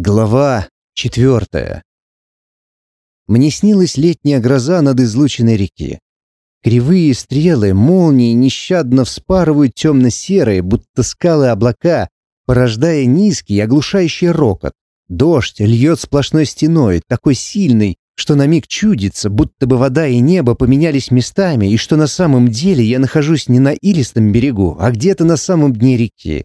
Глава четвертая. Мне снилась летняя гроза над излученной реки. Кривые стрелы, молнии нещадно вспарывают темно-серые, будто скалы облака, порождая низкий, оглушающий рокот. Дождь льет сплошной стеной, такой сильный, что на миг чудится, будто бы вода и небо поменялись местами, и что на самом деле я нахожусь не на илистом берегу, а где-то на самом дне реки.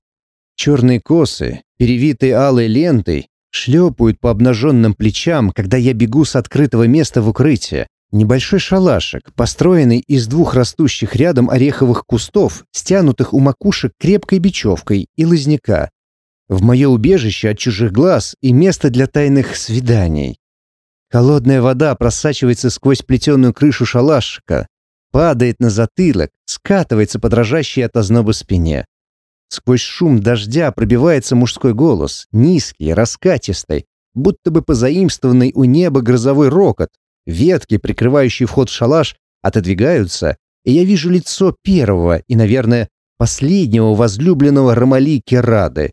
Черные косы, перевитые алой лентой, шлепают по обнаженным плечам, когда я бегу с открытого места в укрытие. Небольшой шалашик, построенный из двух растущих рядом ореховых кустов, стянутых у макушек крепкой бечевкой и лозняка. В мое убежище от чужих глаз и место для тайных свиданий. Холодная вода просачивается сквозь плетеную крышу шалашика, падает на затылок, скатывается по дрожащей от озноба спине. Сквозь шум дождя пробивается мужской голос, низкий, раскатистый, будто бы позаимствованный у неба грозовой рокот. Ветки, прикрывающие вход в шалаш, отодвигаются, и я вижу лицо первого и, наверное, последнего возлюбленного Ромали Керады.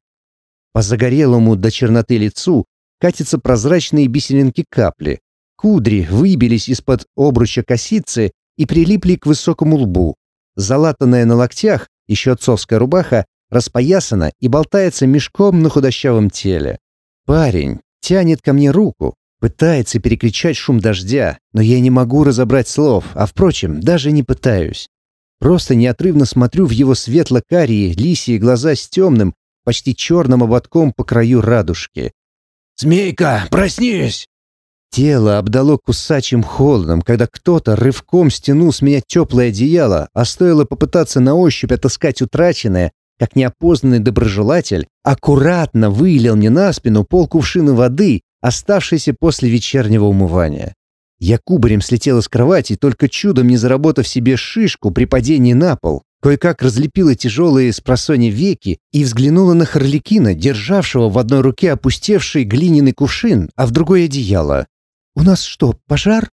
По загорелому до черноты лицу катятся прозрачные бисеринки капли. Кудри выбились из-под обруча косицы и прилипли к высокому лбу. Залатанная на локтях, еще отцовская рубаха, распоясана и болтается мешком на худощавом теле. Парень тянет ко мне руку, пытается перекричать шум дождя, но я не могу разобрать слов, а, впрочем, даже не пытаюсь. Просто неотрывно смотрю в его светло-карие, лисьи глаза с темным, почти черным ободком по краю радужки. «Змейка, проснись!» Тело обдало кусачим холодом, когда кто-то рывком стянул с меня теплое одеяло, а стоило попытаться на ощупь отыскать утраченное, как неопознанный доброжелатель, аккуратно вылил мне на спину полкувшины воды, оставшейся после вечернего умывания. Я кубарем слетела с кровати, только чудом не заработав себе шишку при падении на пол. Кое-как разлепила тяжелые с просони веки и взглянула на Харликина, державшего в одной руке опустевший глиняный кувшин, а в другой одеяло. «У нас что, пожар?»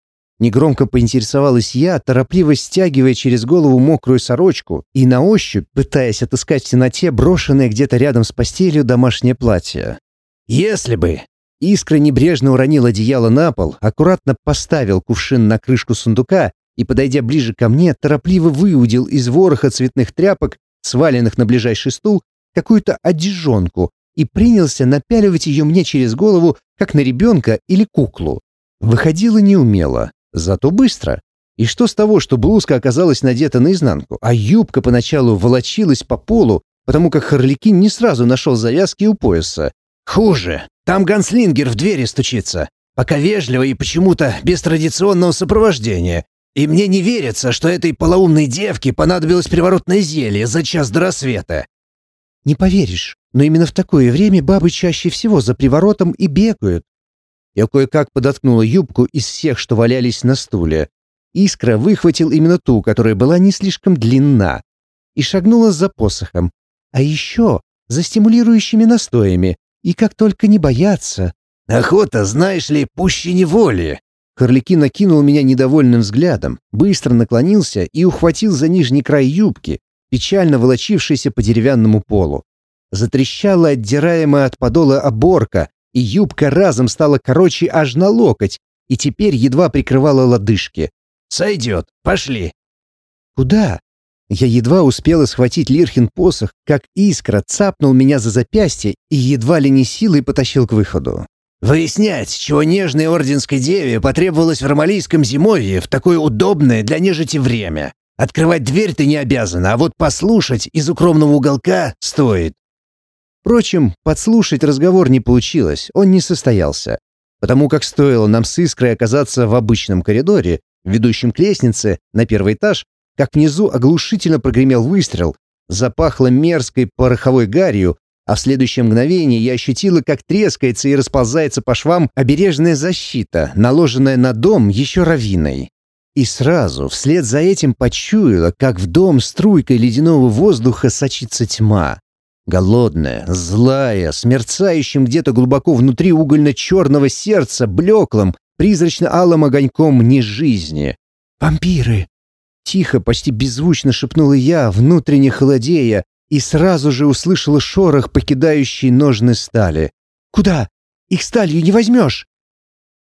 Негромко поинтересовалась я, торопливо стягивая через голову мокрую сорочку и на ощупь, пытаясь отыскать в темноте брошенное где-то рядом с постелью домашнее платье. «Если бы!» Искра небрежно уронил одеяло на пол, аккуратно поставил кувшин на крышку сундука и, подойдя ближе ко мне, торопливо выудил из вороха цветных тряпок, сваленных на ближайший стул, какую-то одежонку и принялся напяливать ее мне через голову, как на ребенка или куклу. Выходило неумело, Зато быстро. И что с того, что блузка оказалась надета наизнанку, а юбка поначалу волочилась по полу, потому как Харликин не сразу нашел завязки у пояса. Хуже. Там ганслингер в двери стучится. Пока вежливо и почему-то без традиционного сопровождения. И мне не верится, что этой полоумной девке понадобилось приворотное зелье за час до рассвета. Не поверишь, но именно в такое время бабы чаще всего за приворотом и бегают. Я кое-как подоткнула юбку из всех, что валялись на стуле. Искра выхватил именно ту, которая была не слишком длинна, и шагнула за посохом. А еще за стимулирующими настоями, и как только не бояться. «Охота, знаешь ли, пуще неволи!» Харлики накинул меня недовольным взглядом, быстро наклонился и ухватил за нижний край юбки, печально волочившийся по деревянному полу. Затрещала отдираемая от подола оборка, и юбка разом стала короче аж на локоть, и теперь едва прикрывала лодыжки. «Сойдет, пошли!» «Куда?» Я едва успела схватить Лирхин посох, как искра цапнул меня за запястье и едва ли не силой потащил к выходу. «Выяснять, чего нежной орденской деве потребовалось в ромалийском зимовье в такое удобное для нежити время. Открывать дверь ты не обязана, а вот послушать из укромного уголка стоит. Впрочем, подслушать разговор не получилось, он не состоялся. Потому как стоило нам с Искрой оказаться в обычном коридоре, ведущем к лестнице, на первый этаж, как внизу оглушительно прогремел выстрел, запахло мерзкой пороховой гарью, а в следующее мгновение я ощутила, как трескается и расползается по швам обережная защита, наложенная на дом еще равиной. И сразу, вслед за этим почуяла, как в дом струйкой ледяного воздуха сочится тьма. Голодная, злая, с мерцающим где-то глубоко внутри угольно-черного сердца, блеклым, призрачно-алым огоньком нежизни. «Вампиры!» Тихо, почти беззвучно шепнула я, внутренне холодея, и сразу же услышала шорох, покидающий ножны стали. «Куда?» Их сталью не возьмешь!»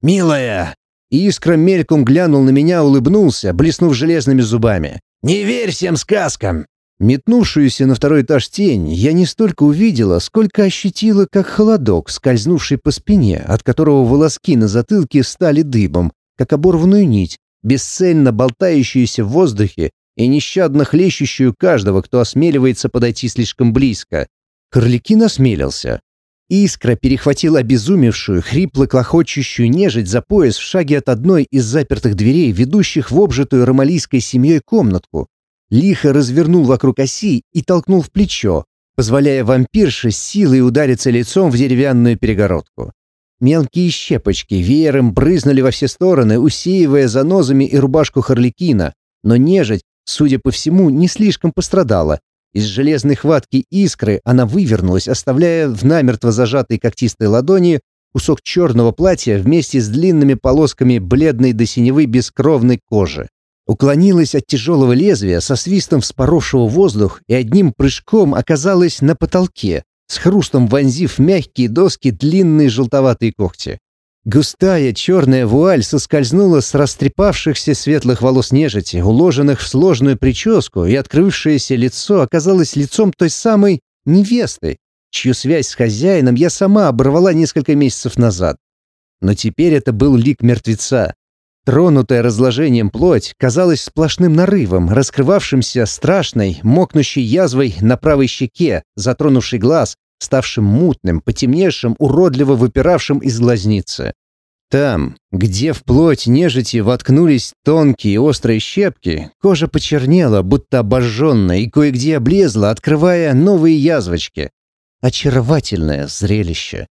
«Милая!» Искра мельком глянул на меня, улыбнулся, блеснув железными зубами. «Не верь всем сказкам!» Метнувшуюся на второй этаж тень я не столько увидела, сколько ощутила, как холодок, скользнувший по спине, от которого волоски на затылке стали дыбом, как оборванную нить, бесцельно болтающуюся в воздухе и нещадно хлещущую каждого, кто осмеливается подойти слишком близко. Харликин осмелился. Искра перехватил обезумевшую, хрипло-клохочущую нежить за пояс в шаге от одной из запертых дверей, ведущих в обжитую ромалийской семьей комнатку. Лихо развернул вокруг оси и толкнул в плечо, позволяя вампирше силой удариться лицом в деревянную перегородку. Мелкие щепочки веером брызнули во все стороны, усеивая занозами и рубашку Харликина, но нежить, судя по всему, не слишком пострадала, из железной хватки искры она вывернулась, оставляя в намертво зажатой когтистой ладони кусок черного платья вместе с длинными полосками бледной до синевы бескровной кожи. Уклонилась от тяжелого лезвия со свистом вспоровшего воздух и одним прыжком оказалась на потолке, с хрустом вонзив мягкие доски длинные желтоватые когти. Густая черная вуаль соскользнула с растрепавшихся светлых волос нежити, уложенных в сложную прическу, и открывшееся лицо оказалось лицом той самой невесты, чью связь с хозяином я сама оборвала несколько месяцев назад. Но теперь это был лик мертвеца. Тронутая разложением плоть казалась сплошным нарывом, раскрывавшимся страшной, мокнущей язвой на правой щеке, затронувший глаз, ставшим мутным, потемневшим, уродливо выпиравшим из глазницы. Там, где в плоть нежити воткнулись тонкие острые щепки, кожа почернела, будто обожженная, и кое-где облезла, открывая новые язвочки. Очаровательное зрелище.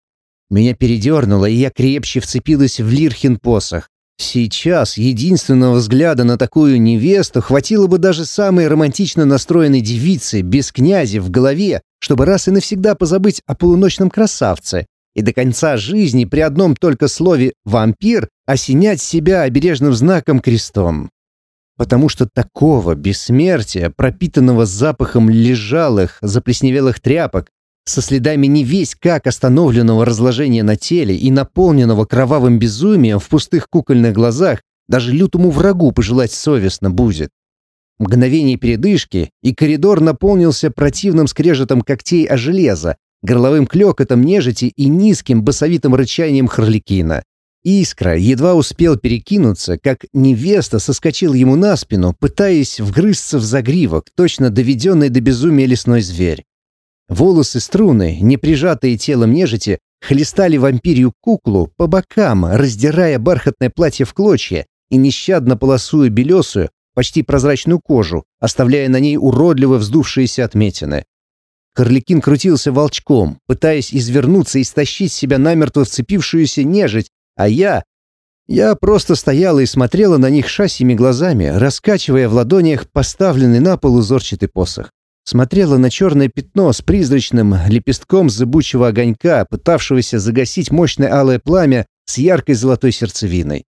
Меня передернуло, и я крепче вцепилась в Лирхин посох. Сейчас единственного взгляда на такую невесту хватило бы даже самой романтично настроенной девицы без князя в голове, чтобы раз и навсегда позабыть о полуночном красавце и до конца жизни при одном только слове «вампир» осенять себя обережным знаком крестом. Потому что такого бессмертия, пропитанного запахом лежалых, заплесневелых тряпок, со следами не весь как остановленного разложения на теле и наполненного кровавым безумием в пустых кукольных глазах, даже лютому врагу пожелать совестно будет. Мгновение передышки, и коридор наполнился противным скрежетом когтей о железо, горловым клёкотом нежити и низким басовитым рычанием Харликина. Искра едва успел перекинуться, как невеста соскочил ему на спину, пытаясь вгрызться в загривок, точно доведенный до безумия лесной зверь. Волосы струны, не прижатые телом нежити, хлестали вампирью куклу по бокам, раздирая бархатное платье в клочья и нещадно полосуя белесую, почти прозрачную кожу, оставляя на ней уродливо вздувшиеся отметины. Карликин крутился волчком, пытаясь извернуться и стащить себя намертво вцепившуюся нежить, а я... Я просто стояла и смотрела на них шасими глазами, раскачивая в ладонях поставленный на пол узорчатый посох смотрела на черное пятно с призрачным лепестком зыбучего огонька, пытавшегося загасить мощное алое пламя с яркой золотой сердцевиной.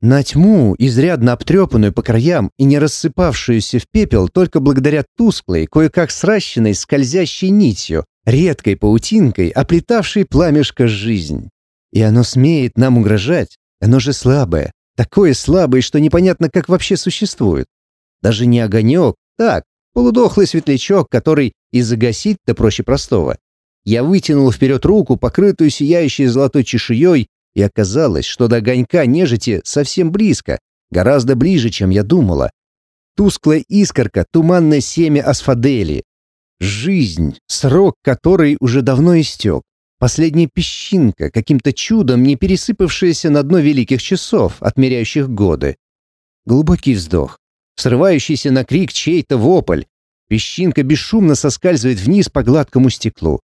На тьму, изрядно обтрепанную по краям и не рассыпавшуюся в пепел только благодаря тусклой, кое-как сращенной скользящей нитью, редкой паутинкой, оплетавшей пламешко жизнь. И оно смеет нам угрожать, оно же слабое, такое слабое, что непонятно, как вообще существует. Даже не огонек, так, Полудохлый светлячок, который и загасить-то проще простого. Я вытянул вперед руку, покрытую сияющей золотой чешуей, и оказалось, что до огонька нежити совсем близко, гораздо ближе, чем я думала. Тусклая искорка, туманное семя асфадели. Жизнь, срок которой уже давно истек. Последняя песчинка, каким-то чудом не пересыпавшаяся на дно великих часов, отмеряющих годы. Глубокий вздох срывающийся на крик чей-то вопль. Песчинка бесшумно соскальзывает вниз по гладкому стеклу.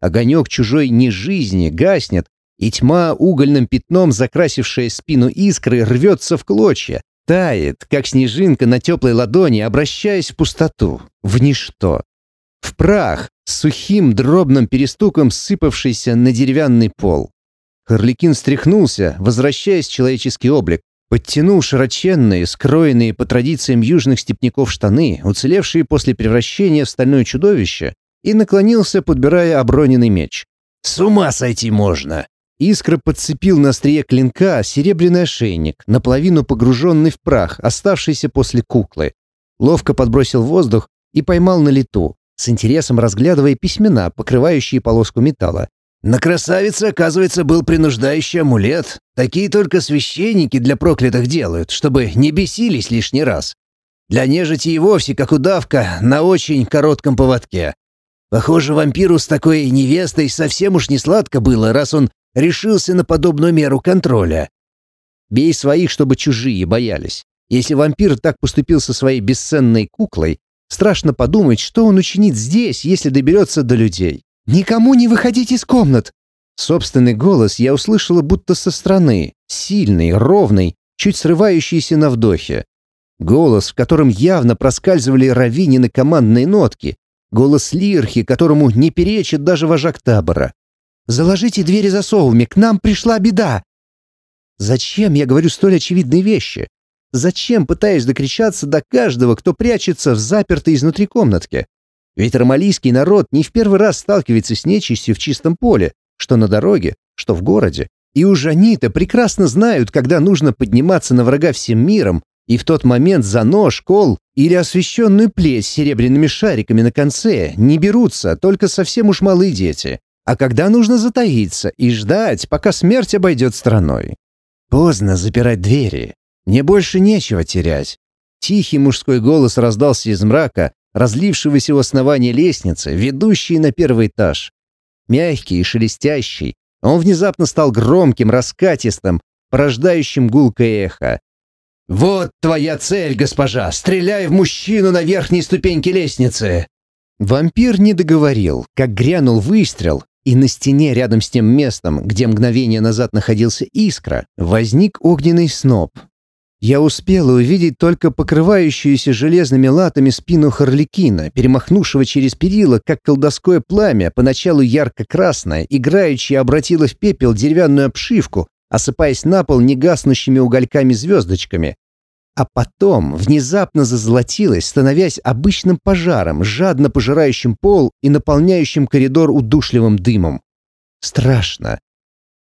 Огонек чужой нежизни гаснет, и тьма, угольным пятном закрасившая спину искры, рвется в клочья, тает, как снежинка на теплой ладони, обращаясь в пустоту, в ничто. В прах, с сухим дробным перестуком сыпавшийся на деревянный пол. Харликин встряхнулся, возвращаясь в человеческий облик, Подтянул широченные, скроенные по традициям южных степняков штаны, уцелевшие после превращения в стальное чудовище, и наклонился, подбирая оброненный меч. «С ума сойти можно!» Искра подцепил на острие клинка серебряный ошейник, наполовину погруженный в прах, оставшийся после куклы. Ловко подбросил воздух и поймал на лету, с интересом разглядывая письмена, покрывающие полоску металла. На красавице, оказывается, был принуждающий амулет. Такие только священники для проклятых делают, чтобы не бесились лишний раз. Для нежити и вовсе как удавка на очень коротком поводке. Похоже, вампиру с такой невестой совсем уж не сладко было, раз он решился на подобную меру контроля. Бей своих, чтобы чужие боялись. Если вампир так поступил со своей бесценной куклой, страшно подумать, что он учинит здесь, если доберется до людей. «Никому не выходить из комнат!» Собственный голос я услышала будто со стороны, сильный, ровный, чуть срывающийся на вдохе. Голос, в котором явно проскальзывали равинины командные нотки. Голос Лирхи, которому не перечит даже вожак табора. «Заложите двери засовами, к нам пришла беда!» Зачем я говорю столь очевидные вещи? Зачем пытаюсь докричаться до каждого, кто прячется в запертой изнутри комнатке? Ведь ромалийский народ не в первый раз сталкивается с нечистью в чистом поле, что на дороге, что в городе. И уж они-то прекрасно знают, когда нужно подниматься на врага всем миром, и в тот момент за нож, кол или освещенную плеть с серебряными шариками на конце не берутся только совсем уж малые дети. А когда нужно затаиться и ждать, пока смерть обойдет стороной. Поздно запирать двери. Мне больше нечего терять. Тихий мужской голос раздался из мрака, разлившегося у основания лестницы, ведущей на первый этаж. Мягкий и шелестящий, он внезапно стал громким, раскатистым, порождающим гулкое эхо. «Вот твоя цель, госпожа! Стреляй в мужчину на верхней ступеньке лестницы!» Вампир не договорил, как грянул выстрел, и на стене рядом с тем местом, где мгновение назад находился искра, возник огненный сноп, я успела увидеть только покрывающуюся железными латами спину Харликина, перемахнувшего через перила, как колдовское пламя, поначалу ярко-красное, играющее обратило в пепел деревянную обшивку, осыпаясь на пол негаснущими угольками-звездочками. А потом внезапно зазолотилось, становясь обычным пожаром, жадно пожирающим пол и наполняющим коридор удушливым дымом. Страшно.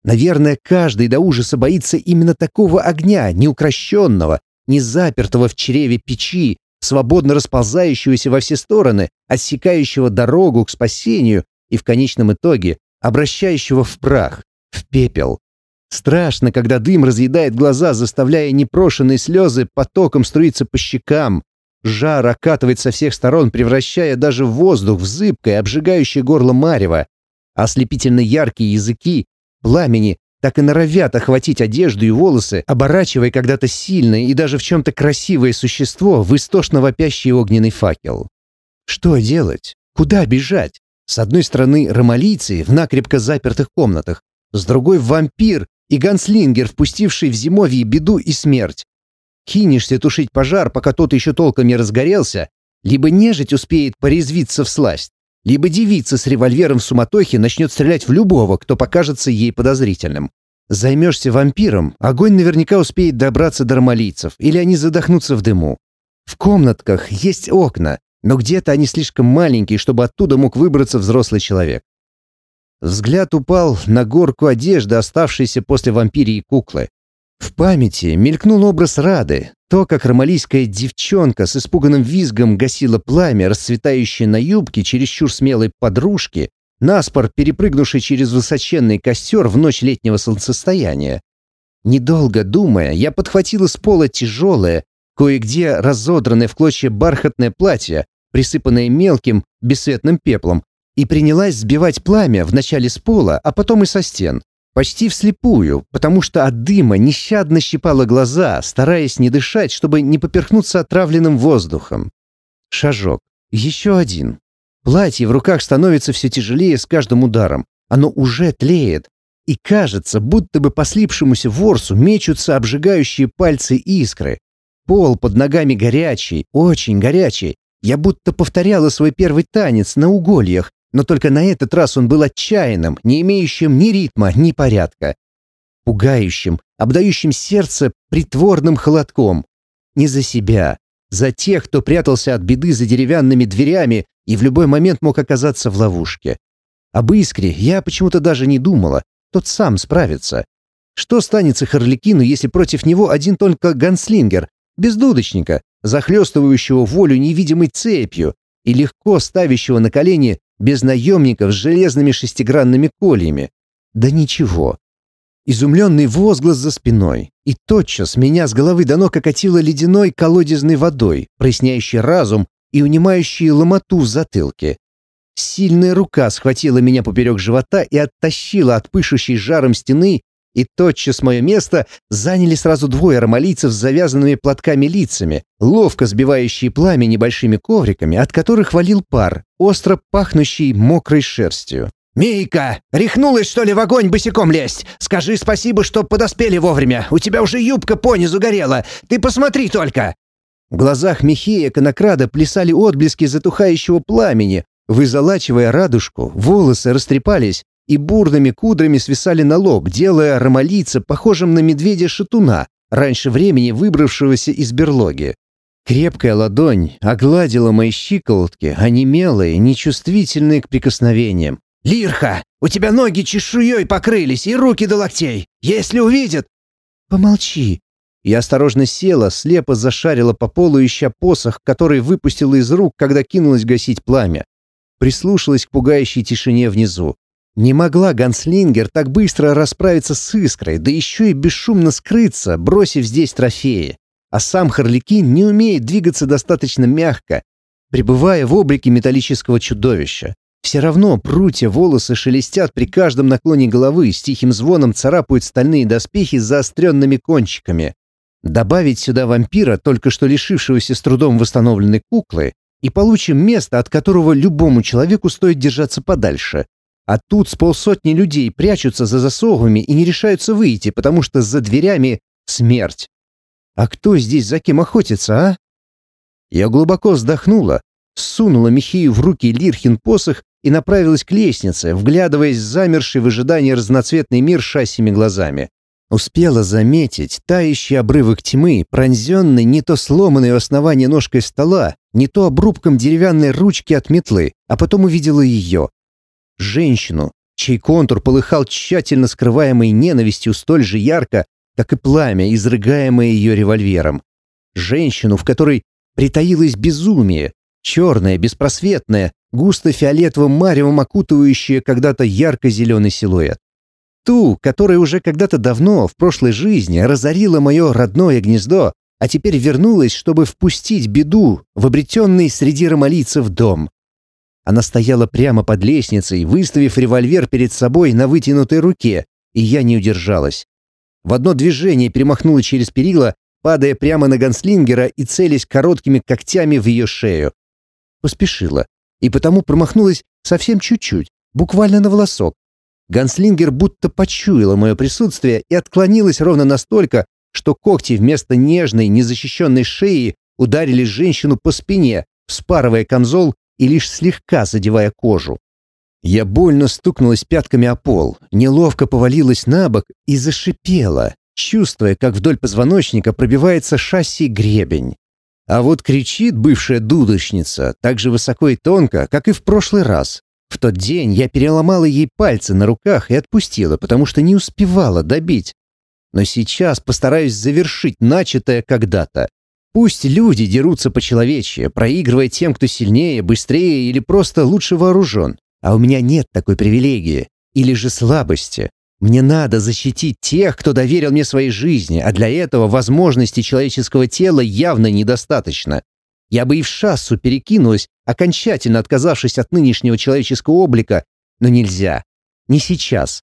Наверное, каждый до ужаса боится именно такого огня, неукрощенного, не запертого в чреве печи, свободно расползающегося во все стороны, отсекающего дорогу к спасению и в конечном итоге обращающего в прах, в пепел. Страшно, когда дым разъедает глаза, заставляя непрошенные слезы потоком струиться по щекам. Жар окатывает со всех сторон, превращая даже воздух в зыбкое, обжигающее горло марево. Ослепительно яркие языки пламени так и норовят охватить одежду и волосы, оборачивая когда-то сильное и даже в чем-то красивое существо в истошно вопящий огненный факел. Что делать? Куда бежать? С одной стороны ромалийцы в накрепко запертых комнатах, с другой — вампир и ганслингер, впустивший в зимовье беду и смерть. Кинешься тушить пожар, пока тот еще толком не разгорелся, либо нежить успеет порезвиться в сласть, либо девица с револьвером в суматохе начнет стрелять в любого, кто покажется ей подозрительным. Займешься вампиром, огонь наверняка успеет добраться до ромалийцев, или они задохнутся в дыму. В комнатках есть окна, но где-то они слишком маленькие, чтобы оттуда мог выбраться взрослый человек. Взгляд упал на горку одежды, оставшейся после вампирии куклы. В памяти мелькнул образ Рады, то, как ромалийская девчонка с испуганным визгом гасила пламя, расцветающее на юбке чересчур смелой подружки, наспор перепрыгнувший через высоченный костер в ночь летнего солнцестояния. Недолго думая, я подхватила с пола тяжелое, кое-где разодранное в клочья бархатное платье, присыпанное мелким, бесцветным пеплом, и принялась сбивать пламя вначале с пола, а потом и со стен. Почти вслепую, потому что от дыма нещадно щипало глаза, стараясь не дышать, чтобы не поперхнуться отравленным воздухом. Шажок. Еще один. Платье в руках становится все тяжелее с каждым ударом. Оно уже тлеет. И кажется, будто бы по слипшемуся ворсу мечутся обжигающие пальцы искры. Пол под ногами горячий, очень горячий. Я будто повторяла свой первый танец на угольях, но только на этот раз он был отчаянным, не имеющим ни ритма, ни порядка. Пугающим, обдающим сердце притворным холодком. Не за себя, за тех, кто прятался от беды за деревянными дверями и в любой момент мог оказаться в ловушке. Об искре я почему-то даже не думала, тот сам справится. Что станется Харликину, если против него один только ганслингер, без дудочника, захлестывающего волю невидимой цепью и легко ставящего на колени без наемников с железными шестигранными кольями? Да ничего. Изумленный возглас за спиной, и тотчас меня с головы до ног окатило ледяной колодезной водой, проясняющей разум и унимающей ломоту в затылке. Сильная рука схватила меня поперек живота и оттащила от пышущей жаром стены, и тотчас мое место заняли сразу двое ромалийцев с завязанными платками лицами, ловко сбивающие пламя небольшими ковриками, от которых валил пар, остро пахнущий мокрой шерстью. «Мейка, рехнулась, что ли, в огонь босиком лезть? Скажи спасибо, что подоспели вовремя. У тебя уже юбка понизу горела. Ты посмотри только!» В глазах Михея Конокрада плясали отблески затухающего пламени. Вызолачивая радужку, волосы растрепались и бурными кудрами свисали на лоб, делая ромалийца похожим на медведя-шатуна, раньше времени выбравшегося из берлоги. Крепкая ладонь огладила мои щиколотки, онемелые, нечувствительные к прикосновениям, «Лирха, у тебя ноги чешуей покрылись и руки до локтей. Если увидят...» «Помолчи». Я осторожно села, слепо зашарила по полу, ища посох, который выпустила из рук, когда кинулась гасить пламя. Прислушалась к пугающей тишине внизу. Не могла Ганслингер так быстро расправиться с искрой, да еще и бесшумно скрыться, бросив здесь трофеи. А сам Харликин не умеет двигаться достаточно мягко, пребывая в облике металлического чудовища. Все равно прутья волосы шелестят при каждом наклоне головы, с тихим звоном царапают стальные доспехи с заостренными кончиками. Добавить сюда вампира, только что лишившегося с трудом восстановленной куклы, и получим место, от которого любому человеку стоит держаться подальше. А тут с полсотни людей прячутся за засовами и не решаются выйти, потому что за дверями смерть. А кто здесь за кем охотится, а? Я глубоко вздохнула, сунула Михею в руки Лирхин посох и направилась к лестнице, вглядываясь в замерший в ожидании разноцветный мир шассими глазами. Успела заметить тающий обрывок тьмы, пронзенный не то сломанной у основания ножкой стола, не то обрубком деревянной ручки от метлы, а потом увидела ее. Женщину, чей контур полыхал тщательно скрываемой ненавистью столь же ярко, как и пламя, изрыгаемое ее револьвером. Женщину, в которой притаилось безумие, черное, беспросветное, густо фиолетовым маревом окутывающее когда-то ярко-зеленый силуэт. Ту, которая уже когда-то давно, в прошлой жизни, разорила мое родное гнездо, а теперь вернулась, чтобы впустить беду в обретенный среди ромалийцев дом. Она стояла прямо под лестницей, выставив револьвер перед собой на вытянутой руке, и я не удержалась. В одно движение перемахнула через перила, падая прямо на ганслингера и целясь короткими когтями в ее шею. Поспешила и потому промахнулась совсем чуть-чуть, буквально на волосок. Ганслингер будто почуяла мое присутствие и отклонилась ровно настолько, что когти вместо нежной, незащищенной шеи ударили женщину по спине, вспарывая камзол и лишь слегка задевая кожу. Я больно стукнулась пятками о пол, неловко повалилась на бок и зашипела, чувствуя, как вдоль позвоночника пробивается шасси гребень. А вот кричит бывшая дудочница так же высоко и тонко, как и в прошлый раз. В тот день я переломала ей пальцы на руках и отпустила, потому что не успевала добить. Но сейчас постараюсь завершить начатое когда-то. Пусть люди дерутся по-человечье, проигрывая тем, кто сильнее, быстрее или просто лучше вооружен. А у меня нет такой привилегии. Или же слабости. Мне надо защитить тех, кто доверил мне своей жизни, а для этого возможности человеческого тела явно недостаточно. Я бы и в шассу перекинулась, окончательно отказавшись от нынешнего человеческого облика, но нельзя. Не сейчас.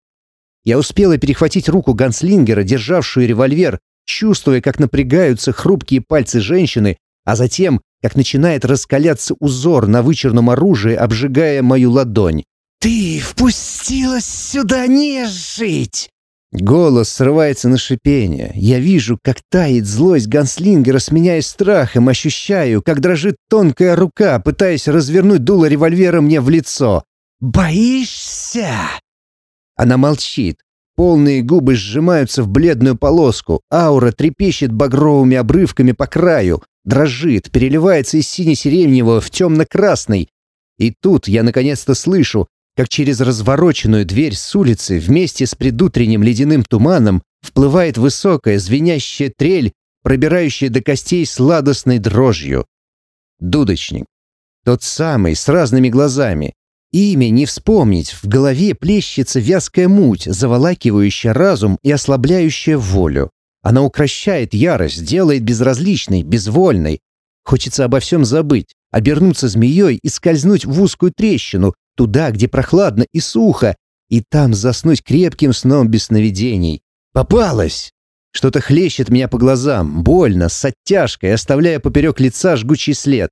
Я успела перехватить руку ганслингера, державшую револьвер, чувствуя, как напрягаются хрупкие пальцы женщины, а затем, как начинает раскаляться узор на вычерном оружии, обжигая мою ладонь. «Ты впустилась сюда не жить!» Голос срывается на шипение. Я вижу, как тает злость Ганслингера, сменяясь страхом, ощущаю, как дрожит тонкая рука, пытаясь развернуть дуло револьвера мне в лицо. «Боишься?» Она молчит. Полные губы сжимаются в бледную полоску, аура трепещет багровыми обрывками по краю, дрожит, переливается из сине-сиреневого в темно-красный. И тут я наконец-то слышу, как через развороченную дверь с улицы вместе с предутренним ледяным туманом вплывает высокая звенящая трель, пробирающая до костей сладостной дрожью. Дудочник. Тот самый, с разными глазами. Имя не вспомнить, в голове плещется вязкая муть, заволакивающая разум и ослабляющая волю. Она укращает ярость, делает безразличной, безвольной. Хочется обо всем забыть, обернуться змеей и скользнуть в узкую трещину, туда, где прохладно и сухо, и там заснуть крепким сном без сновидений. Попалась! Что-то хлещет меня по глазам, больно, с оттяжкой, оставляя поперек лица жгучий след.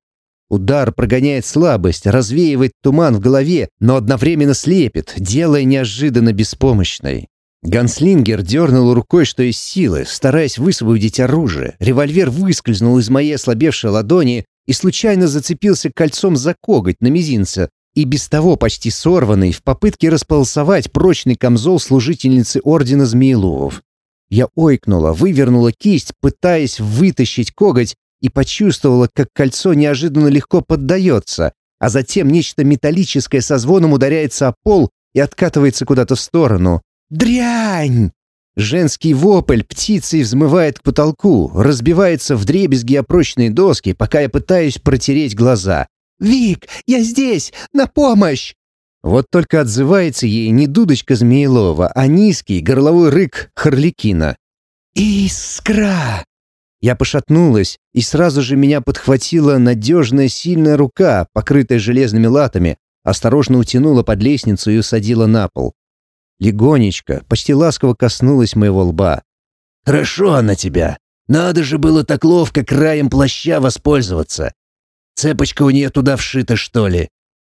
Удар прогоняет слабость, развеивает туман в голове, но одновременно слепит, делая неожиданно беспомощной. Ганслингер дернул рукой, что из силы, стараясь высвободить оружие. Револьвер выскользнул из моей ослабевшей ладони и случайно зацепился кольцом за коготь на мизинце, и без того почти сорванный в попытке располосовать прочный камзол служительницы Ордена Змееловов. Я ойкнула, вывернула кисть, пытаясь вытащить коготь, и почувствовала, как кольцо неожиданно легко поддается, а затем нечто металлическое со звоном ударяется о пол и откатывается куда-то в сторону. «Дрянь!» Женский вопль птицей взмывает к потолку, разбивается в дребезги о прочные доски, пока я пытаюсь протереть глаза. «Вик, я здесь! На помощь!» Вот только отзывается ей не дудочка Змеелова, а низкий горловой рык Харликина. «Искра!» Я пошатнулась, и сразу же меня подхватила надежная сильная рука, покрытая железными латами, осторожно утянула под лестницу и усадила на пол. Легонечко, почти ласково коснулась моего лба. «Хорошо она тебя. Надо же было так ловко краем плаща воспользоваться. Цепочка у нее туда вшита, что ли?»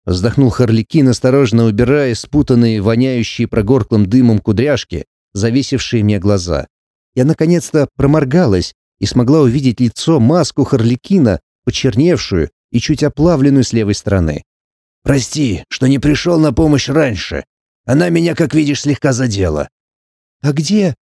Вздохнул Харликин, осторожно убирая спутанные, воняющие прогорклым дымом кудряшки, зависевшие мне глаза. Я наконец-то проморгалась и смогла увидеть лицо, маску Харликина, почерневшую и чуть оплавленную с левой стороны. «Прости, что не пришел на помощь раньше. Она меня, как видишь, слегка задела». «А где?»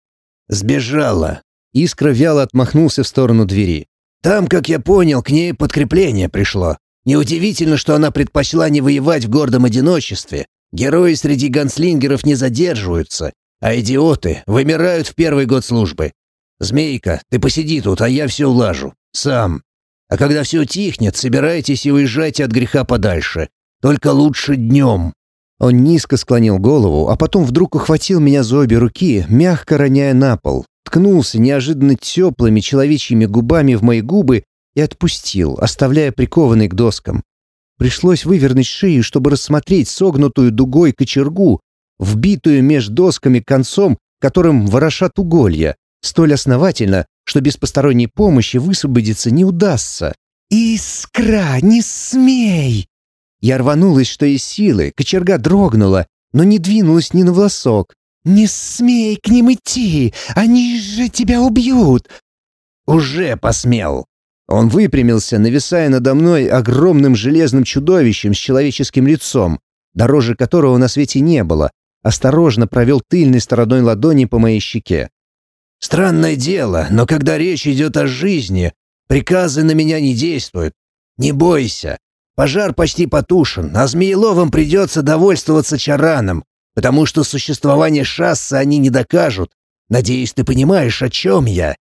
«Сбежала». Искра вяло отмахнулся в сторону двери. «Там, как я понял, к ней подкрепление пришло. Неудивительно, что она предпочла не воевать в гордом одиночестве. Герои среди ганслингеров не задерживаются, а идиоты вымирают в первый год службы. «Змейка, ты посиди тут, а я все улажу. Сам. А когда все тихнет, собирайтесь и уезжайте от греха подальше. Только лучше днем». Он низко склонил голову, а потом вдруг ухватил меня за обе руки, мягко роняя на пол, ткнулся неожиданно теплыми человечьими губами в мои губы и отпустил, оставляя прикованный к доскам. Пришлось вывернуть шею, чтобы рассмотреть согнутую дугой кочергу, вбитую меж досками концом, которым ворошат уголья, столь основательно, что без посторонней помощи высвободиться не удастся. «Искра, не смей!» Я рванулась, что из силы, кочерга дрогнула, но не двинулась ни на волосок. «Не смей к ним идти! Они же тебя убьют!» «Уже посмел!» Он выпрямился, нависая надо мной огромным железным чудовищем с человеческим лицом, дороже которого на свете не было, осторожно провел тыльной стороной ладони по моей щеке. Странное дело, но когда речь идет о жизни, приказы на меня не действуют. Не бойся. Пожар почти потушен, а Змееловым придется довольствоваться чараном, потому что существование шасса они не докажут. Надеюсь, ты понимаешь, о чем я».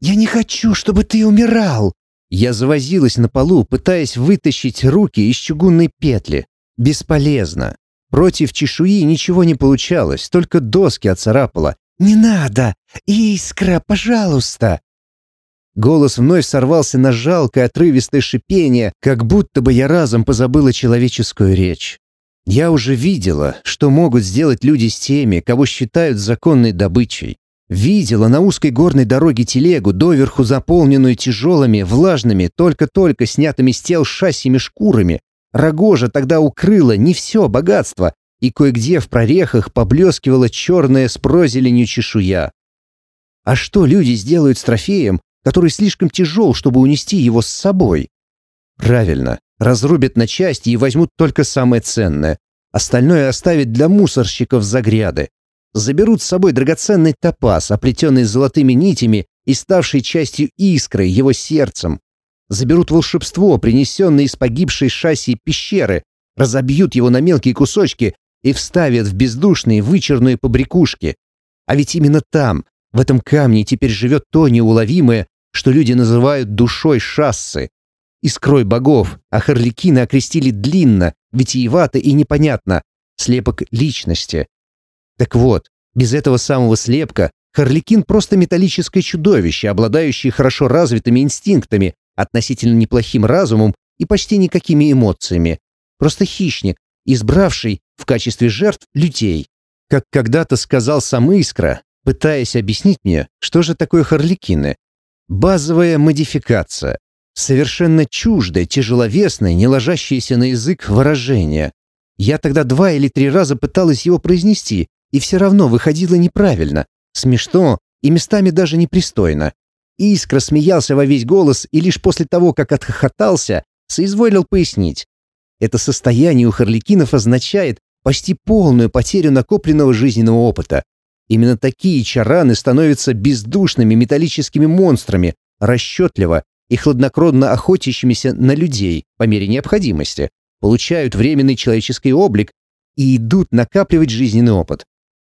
«Я не хочу, чтобы ты умирал!» Я завозилась на полу, пытаясь вытащить руки из чугунной петли. Бесполезно. Против чешуи ничего не получалось, только доски оцарапало, «Не надо! Искра, пожалуйста!» Голос вновь сорвался на жалкое отрывистое шипение, как будто бы я разом позабыла человеческую речь. Я уже видела, что могут сделать люди с теми, кого считают законной добычей. Видела на узкой горной дороге телегу, доверху заполненную тяжелыми, влажными, только-только снятыми с тел шассиями шкурами. Рогожа тогда укрыла не все богатство, и кое-где в прорехах поблескивала черная с прозеленью чешуя. А что люди сделают с трофеем, который слишком тяжел, чтобы унести его с собой? Правильно, разрубят на части и возьмут только самое ценное. Остальное оставят для мусорщиков загряды. Заберут с собой драгоценный топаз, оплетенный золотыми нитями и ставший частью искры его сердцем. Заберут волшебство, принесенное из погибшей шасси пещеры, разобьют его на мелкие кусочки и вставят в бездушные вычерные побрякушки. А ведь именно там, в этом камне, теперь живет то неуловимое, что люди называют душой шассы. Искрой богов, а Харликина окрестили длинно, витиевато и непонятно, слепок личности. Так вот, без этого самого слепка Харликин просто металлическое чудовище, обладающее хорошо развитыми инстинктами, относительно неплохим разумом и почти никакими эмоциями. Просто хищник, избравший в качестве жертв людей. Как когда-то сказал сам Искра, пытаясь объяснить мне, что же такое Харликины. Базовая модификация. Совершенно чуждое, тяжеловесное, не ложащееся на язык выражение. Я тогда два или три раза пыталась его произнести, и все равно выходило неправильно, смешно и местами даже непристойно. Искра смеялся во весь голос и лишь после того, как отхохотался, соизволил пояснить. Это состояние у харликинов означает почти полную потерю накопленного жизненного опыта. Именно такие чараны становятся бездушными металлическими монстрами, расчетливо и хладнокровно охотящимися на людей по мере необходимости, получают временный человеческий облик и идут накапливать жизненный опыт.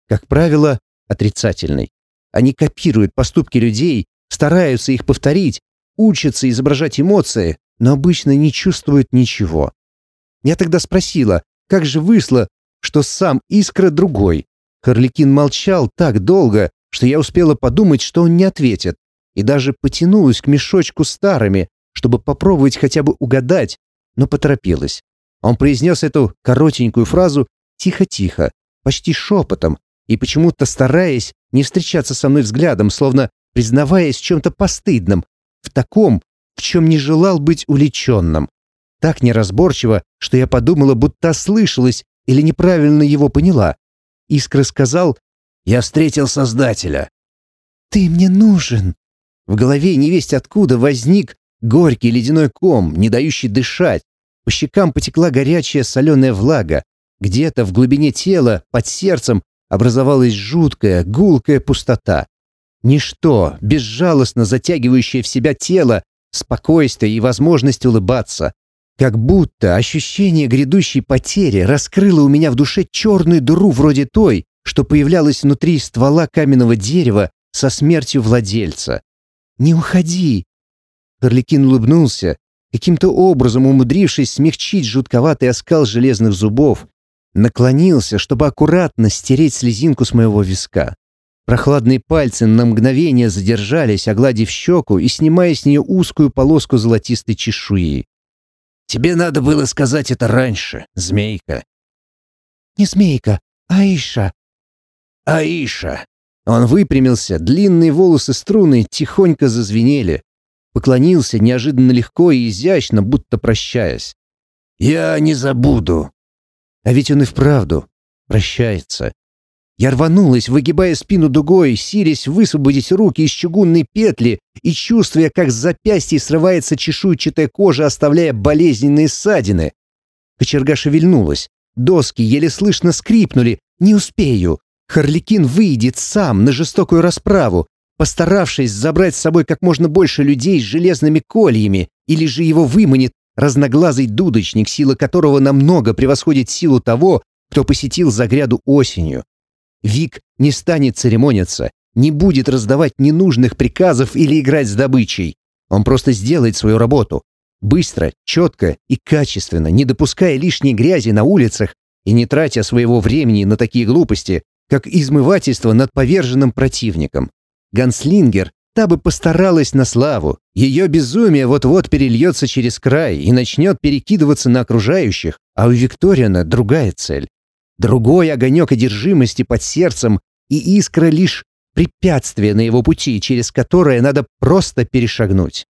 Как правило, отрицательный. Они копируют поступки людей стараются их повторить, учатся изображать эмоции, но обычно не чувствуют ничего. Я тогда спросила, как же вышло, что сам Искра другой. Харликин молчал так долго, что я успела подумать, что он не ответит, и даже потянулась к мешочку старыми, чтобы попробовать хотя бы угадать, но поторопилась. Он произнес эту коротенькую фразу тихо-тихо, почти шепотом, и почему-то стараясь не встречаться со мной взглядом, словно признаваясь в чем-то постыдном, в таком, в чем не желал быть уличенным. Так неразборчиво, что я подумала, будто слышалась или неправильно его поняла. Искра сказал, «Я встретил Создателя». «Ты мне нужен». В голове невесть откуда возник горький ледяной ком, не дающий дышать. По щекам потекла горячая соленая влага. Где-то в глубине тела, под сердцем, образовалась жуткая, гулкая пустота. Ничто, безжалостно затягивающее в себя тело, спокойствие и возможность улыбаться. Как будто ощущение грядущей потери раскрыло у меня в душе черную дыру вроде той, что появлялась внутри ствола каменного дерева со смертью владельца. «Не уходи!» Харликин улыбнулся, каким-то образом умудрившись смягчить жутковатый оскал железных зубов, наклонился, чтобы аккуратно стереть слезинку с моего виска. Прохладные пальцы на мгновение задержались, огладив щеку и снимая с нее узкую полоску золотистой чешуи. «Тебе надо было сказать это раньше, змейка». «Не змейка, Аиша». «Аиша». Он выпрямился, длинные волосы струны тихонько зазвенели. Поклонился неожиданно легко и изящно, будто прощаясь. «Я не забуду». А ведь он и вправду прощается. Я рванулась, выгибая спину дугой, силясь высвободить руки из чугунной петли и чувствуя, как с запястья срывается чешуйчатая кожа, оставляя болезненные ссадины. Кочерга шевельнулась. Доски еле слышно скрипнули. «Не успею!» Харликин выйдет сам на жестокую расправу, постаравшись забрать с собой как можно больше людей с железными кольями, или же его выманит разноглазый дудочник, сила которого намного превосходит силу того, кто посетил загряду осенью. Вик не станет церемониться, не будет раздавать ненужных приказов или играть с добычей. Он просто сделает свою работу. Быстро, четко и качественно, не допуская лишней грязи на улицах и не тратя своего времени на такие глупости, как измывательство над поверженным противником. Ганслингер та бы постаралась на славу. Ее безумие вот-вот перельется через край и начнет перекидываться на окружающих, а у Викториана другая цель. Другой огонек одержимости под сердцем и искра лишь препятствие на его пути, через которое надо просто перешагнуть.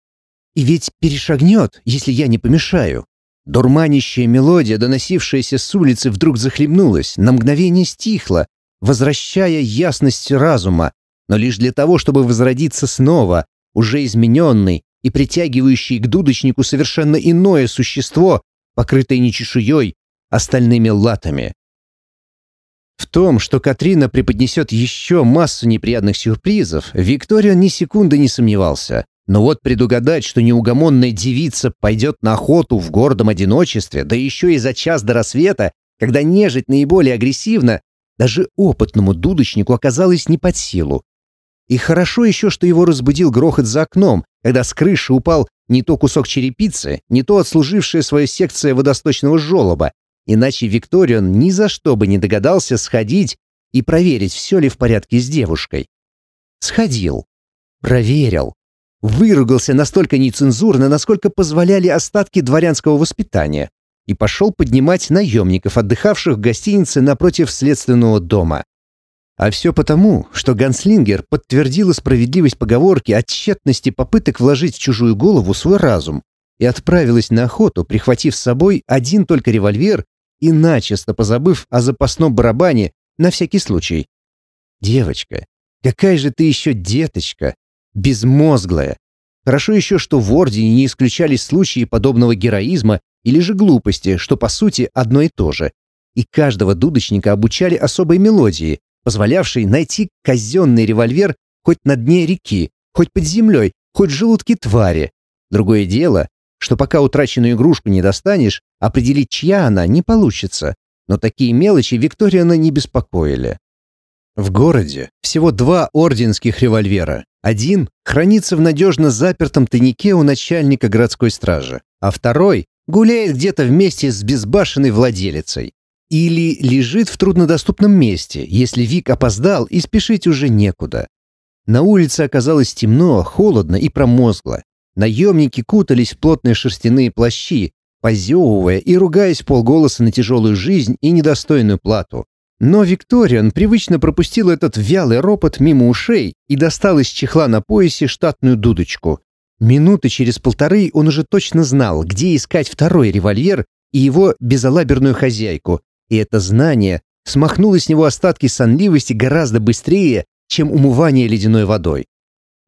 И ведь перешагнет, если я не помешаю. Дурманящая мелодия, доносившаяся с улицы, вдруг захлебнулась, на мгновение стихла, возвращая ясность разума, но лишь для того, чтобы возродиться снова, уже измененный и притягивающий к дудочнику совершенно иное существо, покрытое не чешуей, остальными латами. В том, что Катрина преподнесет еще массу неприятных сюрпризов, Виктория ни секунды не сомневался. Но вот предугадать, что неугомонная девица пойдет на охоту в гордом одиночестве, да еще и за час до рассвета, когда нежить наиболее агрессивна, даже опытному дудочнику оказалось не под силу. И хорошо еще, что его разбудил грохот за окном, когда с крыши упал не то кусок черепицы, не то отслужившая свою секция водосточного желоба, иначе Викторион ни за что бы не догадался сходить и проверить, все ли в порядке с девушкой. Сходил. Проверил. Выругался настолько нецензурно, насколько позволяли остатки дворянского воспитания, и пошел поднимать наемников, отдыхавших в гостинице напротив следственного дома. А все потому, что Ганслингер подтвердила справедливость поговорки о тщетности попыток вложить в чужую голову свой разум и отправилась на охоту, прихватив с собой один только револьвер и начисто позабыв о запасном барабане на всякий случай. «Девочка, какая же ты еще деточка, безмозглая! Хорошо еще, что в Ордене не исключались случаи подобного героизма или же глупости, что по сути одно и то же. И каждого дудочника обучали особой мелодии, позволявшей найти казенный револьвер хоть на дне реки, хоть под землей, хоть в желудке твари. Другое дело, что пока утраченную игрушку не достанешь, определить, чья она, не получится. Но такие мелочи Викториана не беспокоили. В городе всего два орденских револьвера. Один хранится в надежно запертом тайнике у начальника городской стражи, а второй гуляет где-то вместе с безбашенной владелицей. Или лежит в труднодоступном месте, если Вик опоздал и спешить уже некуда. На улице оказалось темно, холодно и промозгло. Наемники кутались в плотные шерстяные плащи, позевывая и ругаясь полголоса на тяжелую жизнь и недостойную плату. Но Викториан привычно пропустил этот вялый ропот мимо ушей и достал из чехла на поясе штатную дудочку. Минуты через полторы он уже точно знал, где искать второй револьвер и его безалаберную хозяйку, и это знание смахнуло с него остатки сонливости гораздо быстрее, чем умывание ледяной водой.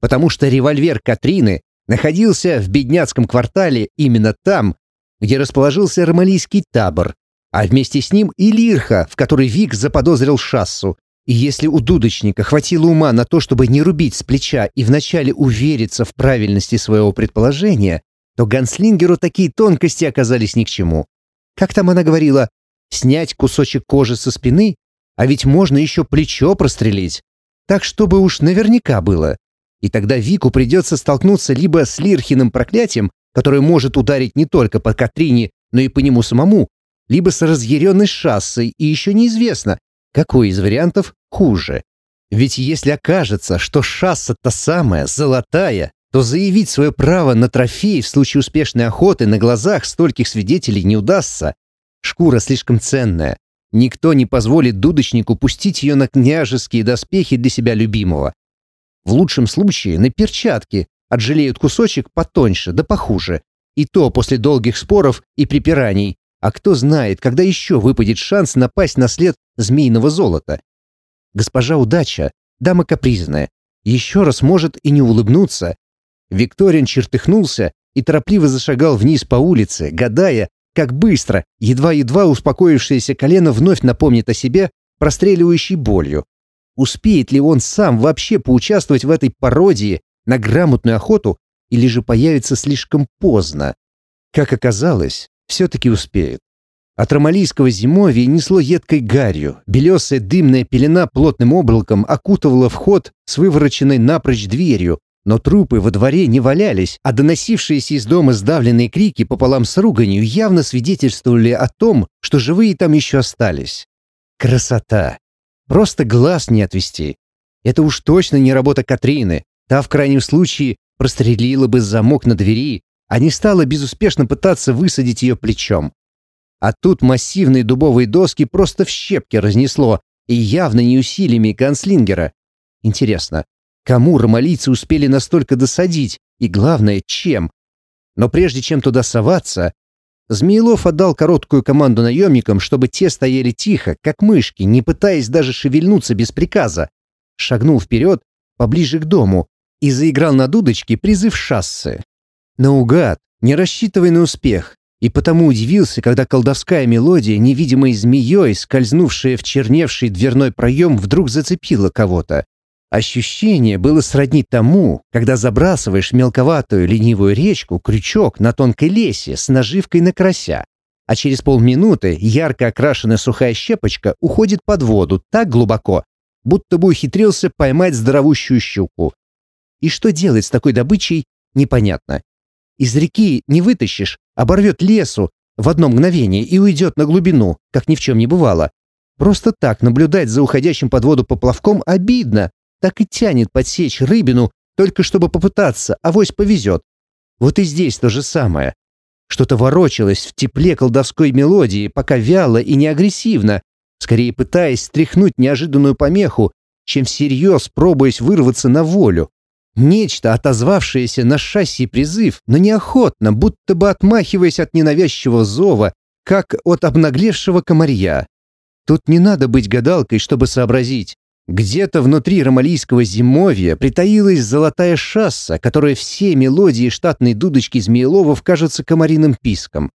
Потому что револьвер Катрины находился в бедняцком квартале именно там, где расположился ромалийский табор, а вместе с ним и Лирха, в которой Вик заподозрил шассу. И если у дудочника хватило ума на то, чтобы не рубить с плеча и вначале увериться в правильности своего предположения, то Ганслингеру такие тонкости оказались ни к чему. Как там она говорила, снять кусочек кожи со спины, а ведь можно еще плечо прострелить. Так, чтобы уж наверняка было. И тогда Вику придется столкнуться либо с Лирхиным проклятием, которое может ударить не только по Катрине, но и по нему самому, либо с разъяренной шассой, и еще неизвестно, какой из вариантов хуже. Ведь если окажется, что шасса та самая, золотая, то заявить свое право на трофей в случае успешной охоты на глазах стольких свидетелей не удастся. Шкура слишком ценная. Никто не позволит дудочнику пустить ее на княжеские доспехи для себя любимого. В лучшем случае на перчатки отжалеют кусочек потоньше да похуже. И то после долгих споров и припираний. А кто знает, когда еще выпадет шанс напасть на след змеиного золота. Госпожа Удача, дама капризная, еще раз может и не улыбнуться. Викторин чертыхнулся и торопливо зашагал вниз по улице, гадая, как быстро, едва-едва успокоившееся колено вновь напомнит о себе, простреливающей болью. Успеет ли он сам вообще поучаствовать в этой пародии на грамотную охоту или же появится слишком поздно? Как оказалось, все-таки успеет. От ромалийского зимовья несло едкой гарью. Белесая дымная пелена плотным облаком окутывала вход с вывороченной напрочь дверью, но трупы во дворе не валялись, а доносившиеся из дома сдавленные крики пополам с руганью явно свидетельствовали о том, что живые там еще остались. Красота! Просто глаз не отвести. Это уж точно не работа Катрины. Та в крайнем случае прострелила бы замок на двери, а не стала безуспешно пытаться высадить ее плечом. А тут массивные дубовые доски просто в щепки разнесло, и явно не усилиями канцлингера. Интересно, кому ромалийцы успели настолько досадить, и главное, чем? Но прежде чем туда соваться, Змеилов отдал короткую команду наемникам, чтобы те стояли тихо, как мышки, не пытаясь даже шевельнуться без приказа. Шагнул вперед, поближе к дому, и заиграл на дудочке призыв шассы. Наугад, не рассчитывая на успех, и потому удивился, когда колдовская мелодия, невидимой змеей, скользнувшая в черневший дверной проем, вдруг зацепила кого-то. Ощущение было сродни тому, когда забрасываешь мелковатую ленивую речку крючок на тонкой лесе с наживкой на карася, а через полминуты ярко окрашенная сухая щепочка уходит под воду так глубоко, будто бы ухитрился поймать здоровущую щуку. И что делать с такой добычей, непонятно. Из реки не вытащишь, оборвет лесу в одно мгновение и уйдет на глубину, как ни в чем не бывало. Просто так наблюдать за уходящим под воду поплавком обидно, так и тянет подсечь рыбину, только чтобы попытаться, авось повезет. Вот и здесь то же самое. Что-то ворочалось в тепле колдовской мелодии, пока вяло и не агрессивно, скорее пытаясь стряхнуть неожиданную помеху, чем всерьез пробуясь вырваться на волю. Нечто, отозвавшееся на шасси призыв, но неохотно, будто бы отмахиваясь от ненавязчивого зова, как от обнаглевшего комарья. Тут не надо быть гадалкой, чтобы сообразить. Где-то внутри ромалийского зимовья притаилась золотая шасса, которая все мелодии штатной дудочки Змееловов кажется комариным писком.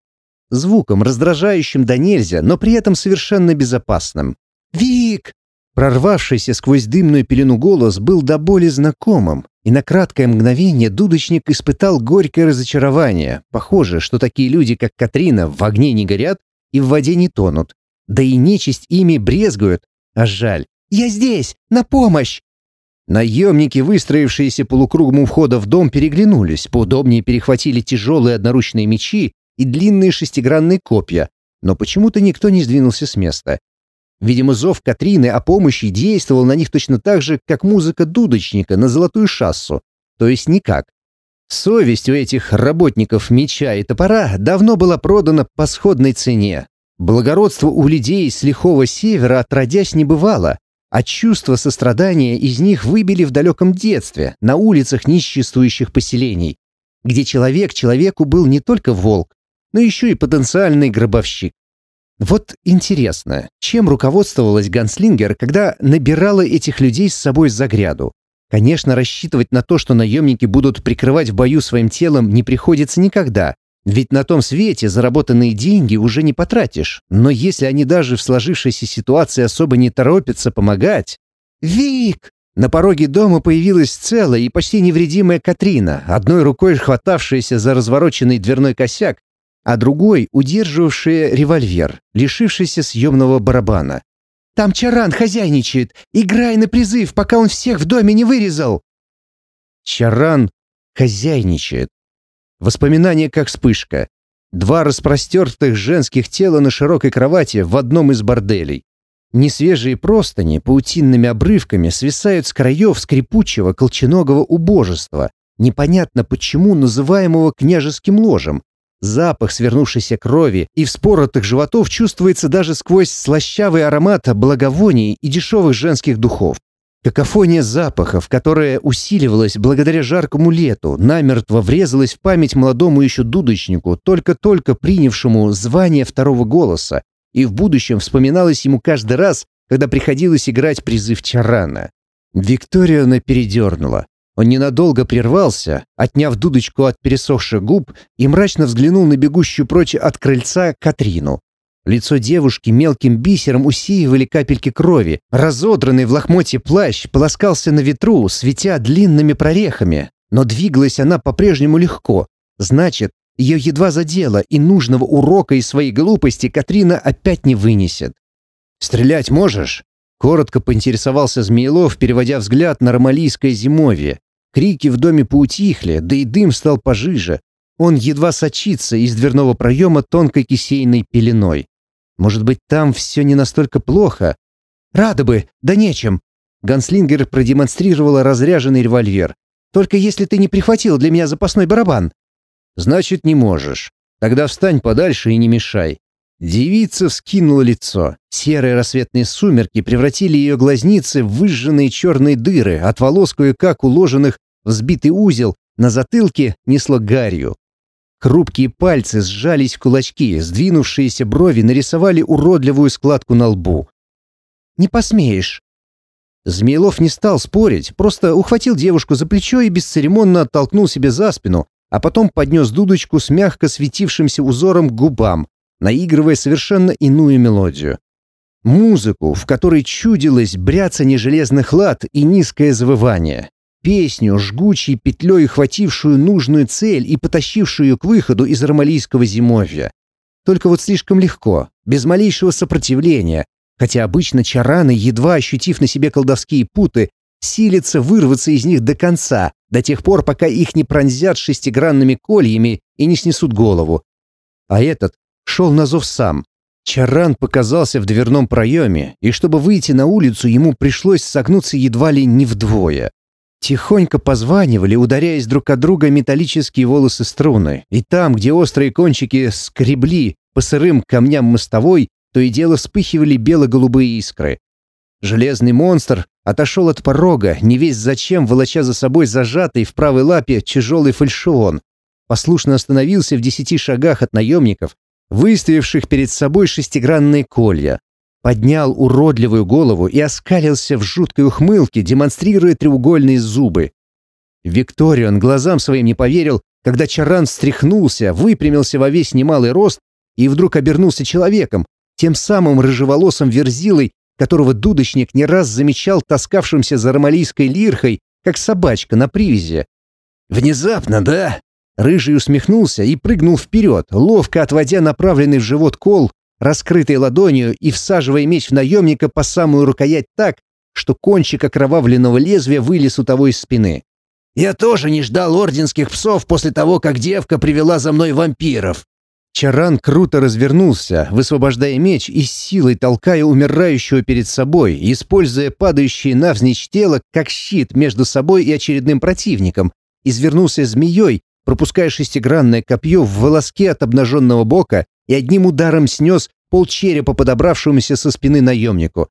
Звуком, раздражающим до нельзя, но при этом совершенно безопасным. «Вик!» Прорвавшийся сквозь дымную пелену голос был до боли знакомым, и на краткое мгновение дудочник испытал горькое разочарование. Похоже, что такие люди, как Катрина, в огне не горят и в воде не тонут. Да и нечисть ими брезгуют. А жаль, «Я здесь! На помощь!» Наемники, выстроившиеся полукругом у входа в дом, переглянулись, поудобнее перехватили тяжелые одноручные мечи и длинные шестигранные копья, но почему-то никто не сдвинулся с места. Видимо, зов Катрины о помощи действовал на них точно так же, как музыка дудочника на золотую шассу, то есть никак. Совесть у этих работников меча и топора давно была продана по сходной цене. Благородство у людей с лихого севера отродясь не бывало, а чувство сострадания из них выбили в далеком детстве, на улицах ниществующих поселений, где человек человеку был не только волк, но еще и потенциальный гробовщик. Вот интересно, чем руководствовалась Ганслингер, когда набирала этих людей с собой за гряду? Конечно, рассчитывать на то, что наемники будут прикрывать в бою своим телом, не приходится никогда, ведь на том свете заработанные деньги уже не потратишь. Но если они даже в сложившейся ситуации особо не торопятся помогать... «Вик!» На пороге дома появилась целая и почти невредимая Катрина, одной рукой хватавшаяся за развороченный дверной косяк, а другой удерживавшая револьвер, лишившийся съемного барабана. «Там Чаран хозяйничает! Играй на призыв, пока он всех в доме не вырезал!» Чаран хозяйничает. Воспоминание как вспышка. Два распростертых женских тела на широкой кровати в одном из борделей. Несвежие простыни паутинными обрывками свисают с краев скрипучего колченогого убожества, непонятно почему называемого княжеским ложем. Запах свернувшейся крови и вспоротых животов чувствуется даже сквозь слащавый аромат благовоний и дешевых женских духов. Какофония запахов, которая усиливалась благодаря жаркому лету, намертво врезалась в память молодому еще дудочнику, только-только принявшему звание второго голоса, и в будущем вспоминалось ему каждый раз, когда приходилось играть призыв Чарана. Виктория передернула. Он ненадолго прервался, отняв дудочку от пересохших губ и мрачно взглянул на бегущую прочь от крыльца Катрину. Лицо девушки мелким бисером усеивали капельки крови. Разодранный в лохмотье плащ полоскался на ветру, светя длинными прорехами. Но двигалась она по-прежнему легко. Значит, ее едва задело, и нужного урока из своей глупости Катрина опять не вынесет. «Стрелять можешь?» Коротко поинтересовался Змеелов, переводя взгляд на ромалийское зимовье. Крики в доме поутихли, да и дым стал пожиже. Он едва сочится из дверного проема тонкой кисейной пеленой. Может быть, там все не настолько плохо? Рада бы, да нечем. Ганслингер продемонстрировала разряженный револьвер. Только если ты не прихватил для меня запасной барабан. Значит, не можешь. Тогда встань подальше и не мешай. Девица вскинула лицо. Серые рассветные сумерки превратили ее глазницы в выжженные черные дыры, от волос кое-как уложенных в сбитый узел, на затылке несло гарью. Хрупкие пальцы сжались в кулачки, сдвинувшиеся брови нарисовали уродливую складку на лбу. «Не посмеешь!» Змеилов не стал спорить, просто ухватил девушку за плечо и бесцеремонно оттолкнул себе за спину, а потом поднес дудочку с мягко светившимся узором к губам, наигрывая совершенно иную мелодию. Музыку, в которой чудилось бряцание железных лад и низкое завывание. Песню, жгучей петлей хватившую нужную цель и потащившую к выходу из ромалийского зимовья. Только вот слишком легко, без малейшего сопротивления, хотя обычно чараны, едва ощутив на себе колдовские путы, силятся вырваться из них до конца, до тех пор, пока их не пронзят шестигранными кольями и не снесут голову. А этот шел на зов сам. Чаран показался в дверном проеме, и чтобы выйти на улицу, ему пришлось согнуться едва ли не вдвое. Тихонько позванивали, ударяясь друг от друга металлические волосы струны, и там, где острые кончики скребли по сырым камням мостовой, то и дело вспыхивали бело-голубые искры. Железный монстр отошел от порога, не весь зачем, волоча за собой зажатый в правой лапе тяжелый фальшион. Послушно остановился в десяти шагах от наемников, выставивших перед собой шестигранные колья. Поднял уродливую голову и оскалился в жуткой ухмылке, демонстрируя треугольные зубы. Викторион глазам своим не поверил, когда Чаран встряхнулся, выпрямился во весь немалый рост и вдруг обернулся человеком, тем самым рыжеволосым верзилой, которого дудочник не раз замечал таскавшимся за ромалийской лирхой, как собачка на привязи. «Внезапно, да?» Рыжий усмехнулся и прыгнул вперед, ловко отводя направленный в живот кол, раскрытой ладонью и всаживая меч в наемника по самую рукоять так, что кончик окровавленного лезвия вылез у того из спины. «Я тоже не ждал орденских псов после того, как девка привела за мной вампиров. Чаран круто развернулся, высвобождая меч и силой толкая умирающего перед собой, используя падающее навзничь тело как щит между собой и очередным противником, извернулся змеей, пропуская шестигранное копье в волоске от обнаженного бока и одним ударом снес полчерепа подобравшемуся со спины наемнику.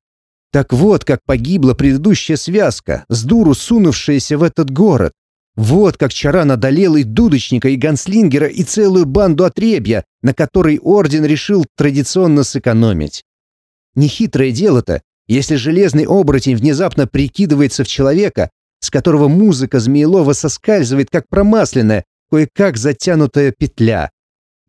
Так вот, как погибла предыдущая связка, с дуру сунувшаяся в этот город. Вот как Чаран одолел и дудочника, и ганслингера, и целую банду отребья, на которой орден решил традиционно сэкономить. Нехитрое дело-то, если железный оборотень внезапно прикидывается в человека, с которого музыка Змеелова соскальзывает, как промасленная, кое-как затянутая петля.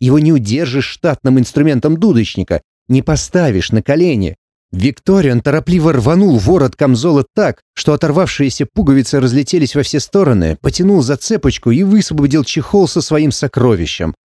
Его не удержишь штатным инструментом дудочника, не поставишь на колени, Викториан торопливо рванул ворот камзола так, что оторвавшиеся пуговицы разлетелись во все стороны, потянул за цепочку и высвободил чехол со своим сокровищем.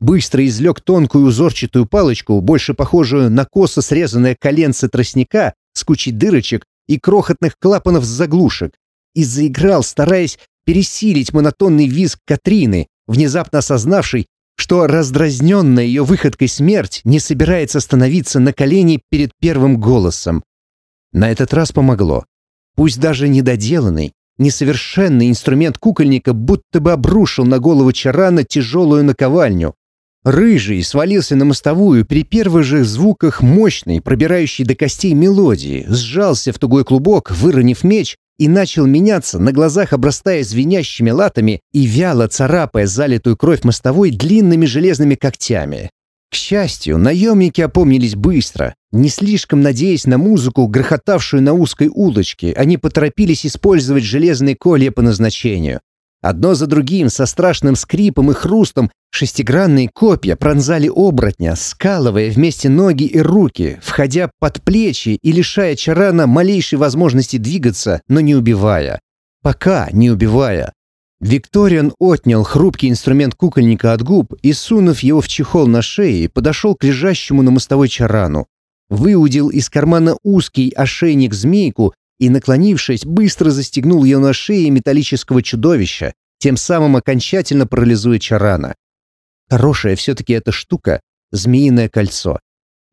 Быстро излег тонкую узорчатую палочку, больше похожую на косо срезанное коленце тростника с кучей дырочек и крохотных клапанов с заглушек, и заиграл, стараясь пересилить монотонный визг Катрины, внезапно осознавшей, что раздразненная ее выходкой смерть не собирается становиться на колени перед первым голосом. На этот раз помогло. Пусть даже недоделанный, несовершенный инструмент кукольника будто бы обрушил на голову Чарана тяжелую наковальню. Рыжий свалился на мостовую при первых же звуках мощной, пробирающей до костей мелодии, сжался в тугой клубок, выронив меч и начал меняться, на глазах обрастая звенящими латами и вяло царапая залитую кровь мостовой длинными железными когтями. К счастью, наемники опомнились быстро. Не слишком надеясь на музыку, грохотавшую на узкой улочке, они поторопились использовать железные колья по назначению. Одно за другим, со страшным скрипом и хрустом, шестигранные копья пронзали оборотня, скалывая вместе ноги и руки, входя под плечи и лишая Чарана малейшей возможности двигаться, но не убивая. Пока не убивая. Викториан отнял хрупкий инструмент кукольника от губ и, сунув его в чехол на шее, подошел к лежащему на мостовой Чарану. Выудил из кармана узкий ошейник-змейку и, наклонившись, быстро застегнул ее на шее металлического чудовища, тем самым окончательно парализуя Чарана. Хорошая все-таки эта штука — змеиное кольцо.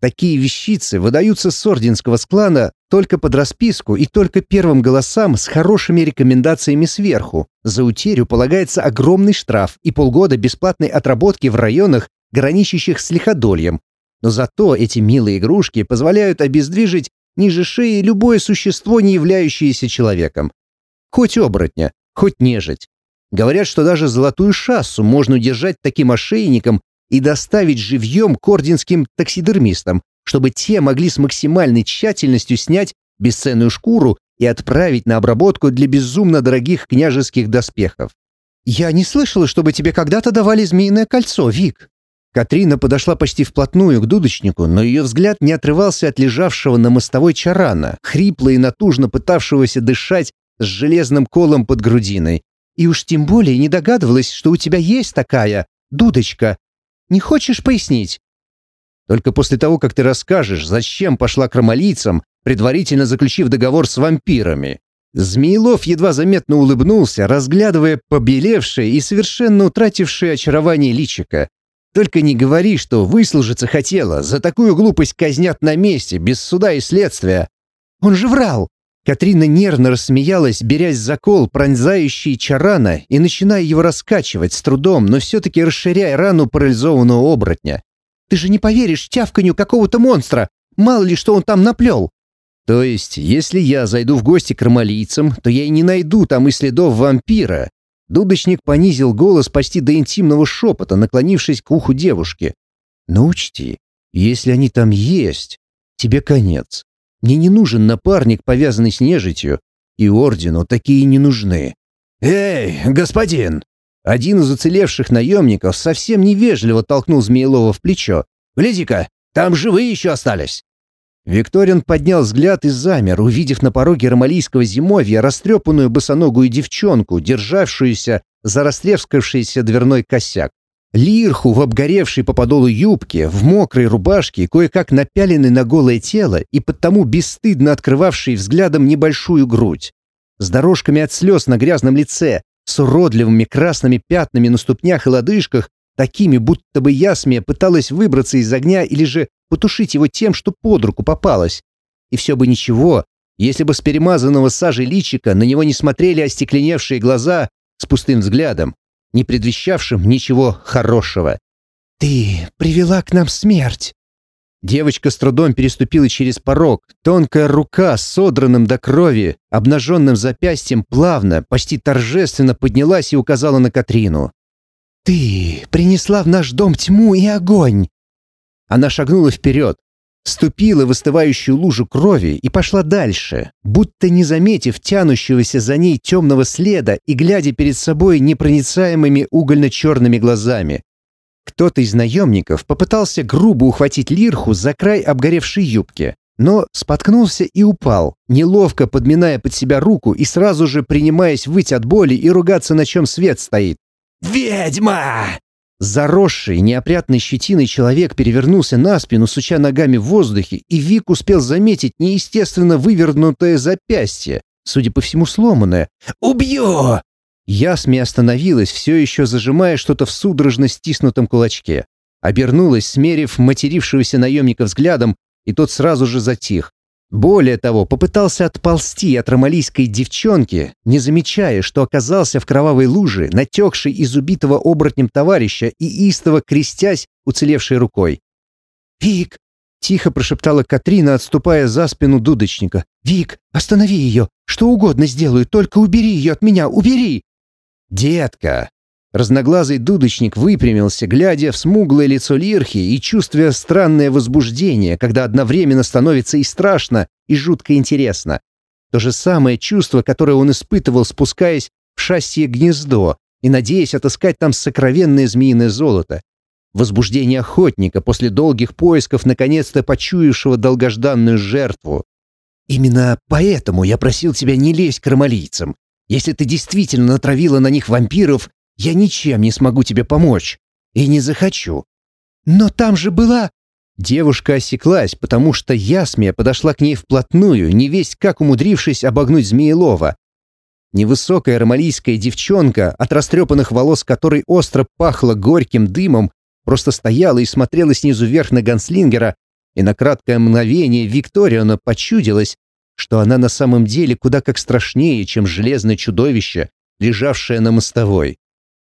Такие вещицы выдаются с орденского склана только под расписку и только первым голосам с хорошими рекомендациями сверху. За утерю полагается огромный штраф и полгода бесплатной отработки в районах, граничащих с лиходольем. Но зато эти милые игрушки позволяют обездвижить ниже шеи любое существо, не являющееся человеком. Хоть оборотня, хоть нежить. Говорят, что даже золотую шассу можно удержать таким ошейником и доставить живьем к орденским таксидермистам, чтобы те могли с максимальной тщательностью снять бесценную шкуру и отправить на обработку для безумно дорогих княжеских доспехов. «Я не слышала, чтобы тебе когда-то давали змеиное кольцо, Вик». Катрина подошла почти вплотную к дудочнику, но ее взгляд не отрывался от лежавшего на мостовой чарана, хрипло и натужно пытавшегося дышать с железным колом под грудиной. И уж тем более не догадывалась, что у тебя есть такая дудочка. Не хочешь пояснить? Только после того, как ты расскажешь, зачем пошла к ромалийцам, предварительно заключив договор с вампирами. Змеелов едва заметно улыбнулся, разглядывая побелевшее и совершенно утратившее очарование личика. Только не говори, что выслужиться хотела. За такую глупость казнят на месте, без суда и следствия. Он же врал. Катрина нервно рассмеялась, берясь за кол, пронзающий чарана, и начиная его раскачивать с трудом, но все-таки расширяя рану парализованного оборотня. «Ты же не поверишь тявканью какого-то монстра! Мало ли, что он там наплел!» «То есть, если я зайду в гости к ромалийцам, то я и не найду там и следов вампира, Дудочник понизил голос почти до интимного шепота, наклонившись к уху девушки. «Но учти, если они там есть, тебе конец. Мне не нужен напарник, повязанный с нежитью, и ордену такие не нужны». «Эй, господин!» Один из уцелевших наемников совсем невежливо толкнул Змеелова в плечо. «Гляди-ка, там живые еще остались!» Викторин поднял взгляд и замер, увидев на пороге ромалийского зимовья растрепанную босоногую девчонку, державшуюся за растрескавшийся дверной косяк. Лирху в обгоревшей по подолу юбке, в мокрой рубашке, кое-как напяленной на голое тело и потому бесстыдно открывавшей взглядом небольшую грудь. С дорожками от слез на грязном лице, с уродливыми красными пятнами на ступнях и лодыжках, такими, будто бы Ясмия пыталась выбраться из огня или же потушить его тем, что под руку попалось. И все бы ничего, если бы с перемазанного сажей личика на него не смотрели остекленевшие глаза с пустым взглядом, не предвещавшим ничего хорошего. «Ты привела к нам смерть!» Девочка с трудом переступила через порог. Тонкая рука с содранным до крови, обнаженным запястьем плавно, почти торжественно поднялась и указала на Катрину. «Ты принесла в наш дом тьму и огонь!» Она шагнула вперед, ступила в остывающую лужу крови и пошла дальше, будто не заметив тянущегося за ней темного следа и глядя перед собой непроницаемыми угольно-черными глазами. Кто-то из наемников попытался грубо ухватить лирху за край обгоревшей юбки, но споткнулся и упал, неловко подминая под себя руку и сразу же принимаясь выть от боли и ругаться, на чем свет стоит. «Ведьма!» Заросший, неопрятной щетиной человек перевернулся на спину, суча ногами в воздухе, и Вик успел заметить неестественно вывернутое запястье, судя по всему сломанное. «Убью!» Ясми остановилась, все еще зажимая что-то в судорожно стиснутом кулачке. Обернулась, смерив матерившегося наемника взглядом, и тот сразу же затих. Более того, попытался отползти от ромалийской девчонки, не замечая, что оказался в кровавой луже, натекшей из убитого оборотнем товарища и истово крестясь уцелевшей рукой. «Вик!» — тихо прошептала Катрина, отступая за спину дудочника. «Вик, останови ее! Что угодно сделаю, только убери ее от меня, убери!» «Детка!» Разноглазый дудочник выпрямился, глядя в смуглое лицо Лирхи и чувствуя странное возбуждение, когда одновременно становится и страшно, и жутко интересно. То же самое чувство, которое он испытывал, спускаясь в шасси гнездо и надеясь отыскать там сокровенное змеиное золото. Возбуждение охотника после долгих поисков, наконец-то почуявшего долгожданную жертву. «Именно поэтому я просил тебя не лезть к ромалийцам. Если ты действительно натравила на них вампиров, я ничем не смогу тебе помочь. И не захочу. Но там же была...» Девушка осеклась, потому что Ясмия подошла к ней вплотную, не весть как умудрившись обогнуть Змеелова. Невысокая ромалийская девчонка, от растрепанных волос которой остро пахло горьким дымом, просто стояла и смотрела снизу вверх на Ганслингера, и на краткое мгновение Викториона почудилась, что она на самом деле куда как страшнее, чем железное чудовище, лежавшее на мостовой.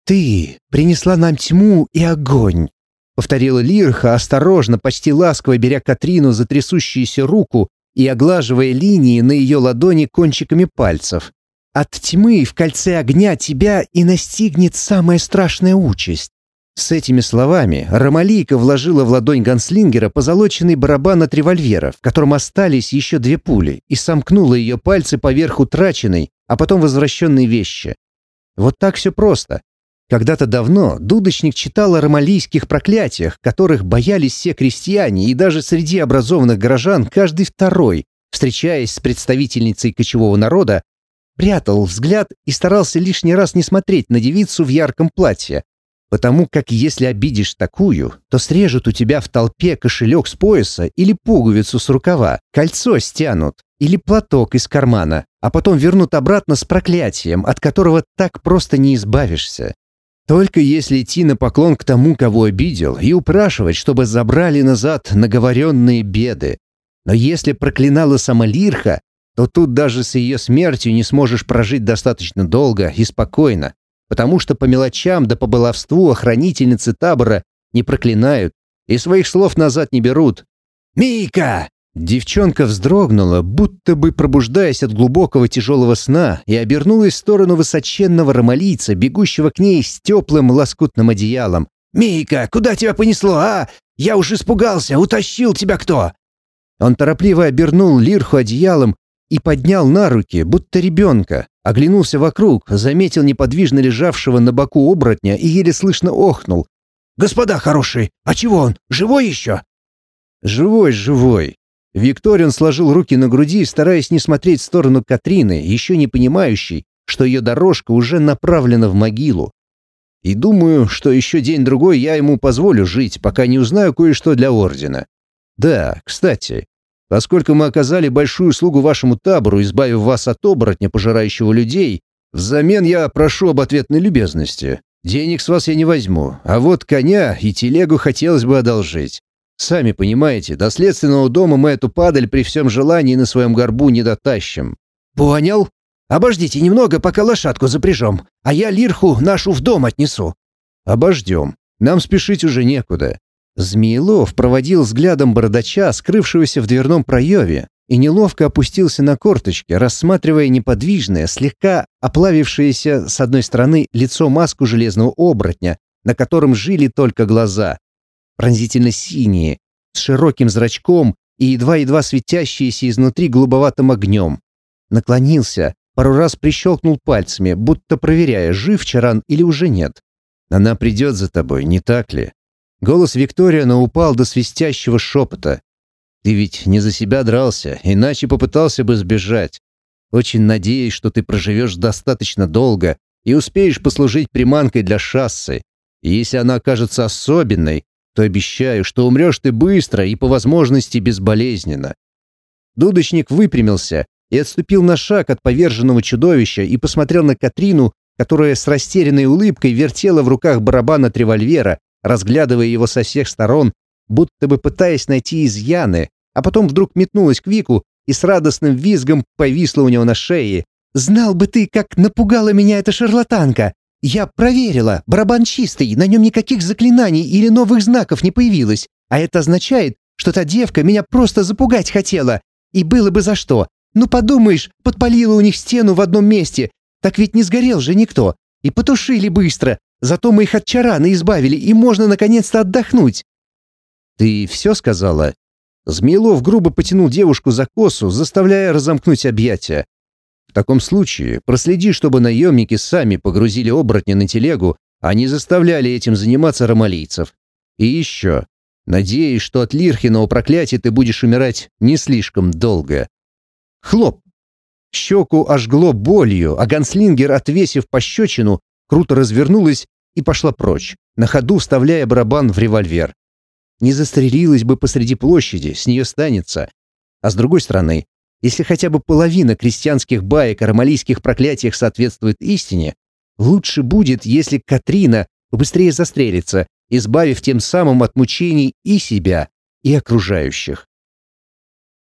«Ты принесла нам тьму и огонь», — повторила Лирха, осторожно, почти ласково беря Катрину за трясущуюся руку и оглаживая линии на ее ладони кончиками пальцев. «От тьмы в кольце огня тебя и настигнет самая страшная участь». С этими словами Ромалийка вложила в ладонь ганслингера позолоченный барабан от револьвера, в котором остались еще две пули, и сомкнула ее пальцы поверх утраченной, а потом возвращенной вещи. Вот так все просто. Когда-то давно дудочник читал о ромалийских проклятиях, которых боялись все крестьяне и даже среди образованных горожан каждый второй, встречаясь с представительницей кочевого народа, прятал взгляд и старался лишний раз не смотреть на девицу в ярком платье, потому как если обидишь такую, то срежут у тебя в толпе кошелек с пояса или пуговицу с рукава, кольцо стянут или платок из кармана, а потом вернут обратно с проклятием, от которого так просто не избавишься. Только если идти на поклон к тому, кого обидел, и упрашивать, чтобы забрали назад наговоренные беды. Но если проклинала сама Лирха, то тут даже с ее смертью не сможешь прожить достаточно долго и спокойно, потому что по мелочам да по баловству охранительницы табора не проклинают и своих слов назад не берут. «Мика!» Девчонка вздрогнула, будто бы пробуждаясь от глубокого тяжелого сна, и обернулась в сторону высоченного ромалийца, бегущего к ней с теплым лоскутным одеялом. «Мийка, куда тебя понесло, а? Я уж испугался, утащил тебя кто?» Он торопливо обернул лирху одеялом и поднял на руки, будто ребенка, оглянулся вокруг, заметил неподвижно лежавшего на боку оборотня и еле слышно охнул. «Господа хорошие, а чего он, живой еще?» «Живой, живой. Викториан сложил руки на груди, стараясь не смотреть в сторону Катрины, еще не понимающей, что ее дорожка уже направлена в могилу. И думаю, что еще день-другой я ему позволю жить, пока не узнаю кое-что для Ордена. Да, кстати, поскольку мы оказали большую услугу вашему табору, избавив вас от оборотня, пожирающего людей, взамен я прошу об ответной любезности. Денег с вас я не возьму, а вот коня и телегу хотелось бы одолжить. Сами понимаете, до следственного дома мы эту падаль при всем желании на своем горбу не дотащим». «Понял. Обождите немного, пока лошадку запряжем, а я лирху нашу в дом отнесу». «Обождем. Нам спешить уже некуда». Змеелов проводил взглядом бородача, скрывшегося в дверном проеме, и неловко опустился на корточки, рассматривая неподвижное, слегка оплавившееся с одной стороны лицо маску железного оборотня, на котором жили только глаза, пронзительно синие, с широким зрачком и едва-едва светящиеся изнутри голубоватым огнем. Наклонился, пару раз прищелкнул пальцами, будто проверяя, жив Чаран или уже нет. «Она придет за тобой, не так ли?» Голос Викториана упал до свистящего шепота. «Ты ведь не за себя дрался, иначе попытался бы сбежать. Очень надеюсь, что ты проживешь достаточно долго и успеешь послужить приманкой для шассы. И если она окажется особенной, то обещаю, что умрешь ты быстро и по возможности безболезненно». Дудочник выпрямился и отступил на шаг от поверженного чудовища и посмотрел на Катрину, которая с растерянной улыбкой вертела в руках барабан от револьвера, разглядывая его со всех сторон, будто бы пытаясь найти изъяны, а потом вдруг метнулась к Вику и с радостным визгом повисла у него на шее. «Знал бы ты, как напугала меня эта шарлатанка! «Я проверила, барабан чистый, на нем никаких заклинаний или новых знаков не появилось, а это означает, что та девка меня просто запугать хотела. И было бы за что. Ну подумаешь, подпалила у них стену в одном месте, так ведь не сгорел же никто. И потушили быстро, зато мы их от чарана избавили, и можно наконец-то отдохнуть». «Ты все сказала?» Змеелов грубо потянул девушку за косу, заставляя разомкнуть объятия. Таком случае проследи, чтобы наемники сами погрузили оборотня на телегу, а не заставляли этим заниматься ромалийцев. И еще. Надеюсь, что от Лирхиного проклятия ты будешь умирать не слишком долго. Хлоп! Щеку ожгло болью, а ганслингер, отвесив пощечину, круто развернулась и пошла прочь, на ходу вставляя барабан в револьвер. Не застрелилась бы посреди площади, с нее станется. А с другой стороны, если хотя бы половина крестьянских баек о ромалийских проклятиях соответствует истине, лучше будет, если Катрина побыстрее застрелится, избавив тем самым от мучений и себя, и окружающих.